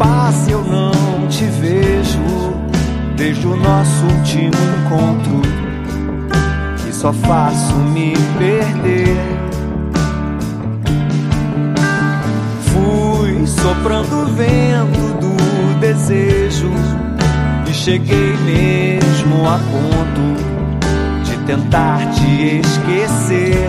passe eu não te vejo desde o nosso último encontro e só faço me perder. Fui soprando o vento do desejo e cheguei mesmo a ponto de tentar te esquecer.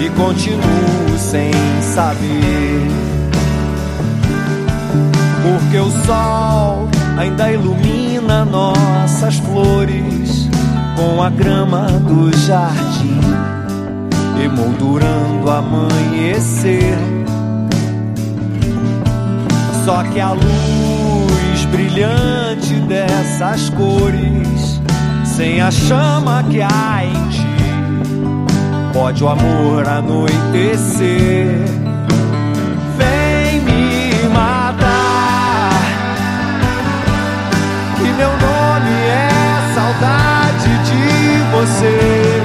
E continuo sem saber. Porque o sol ainda ilumina nossas flores com a grama do jardim, emoldurando amanhecer. Só que a luz brilhante dessas cores, sem a chama que há em ti, pode o amor anoitecer. Vem me matar, que meu nome é saudade de você.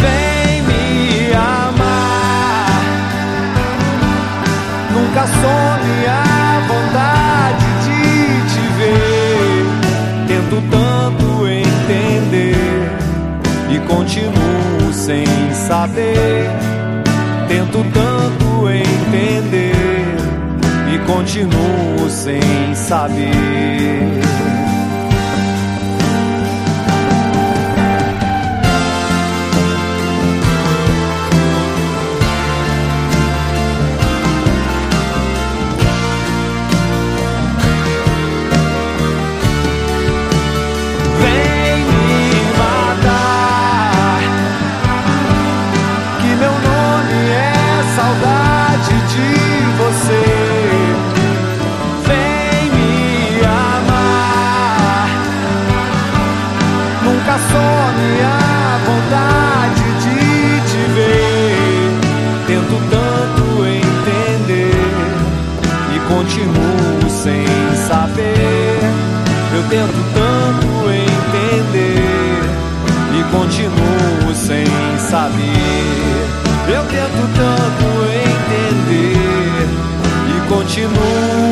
Vem me amar, nunca some a vontade de te ver. Tento tanto entender continuo sem saber. Tento tanto entender e continuo sem saber. Continuo sem saber. Eu tento tanto entender e continuo sem saber. Eu tento tanto entender e continuo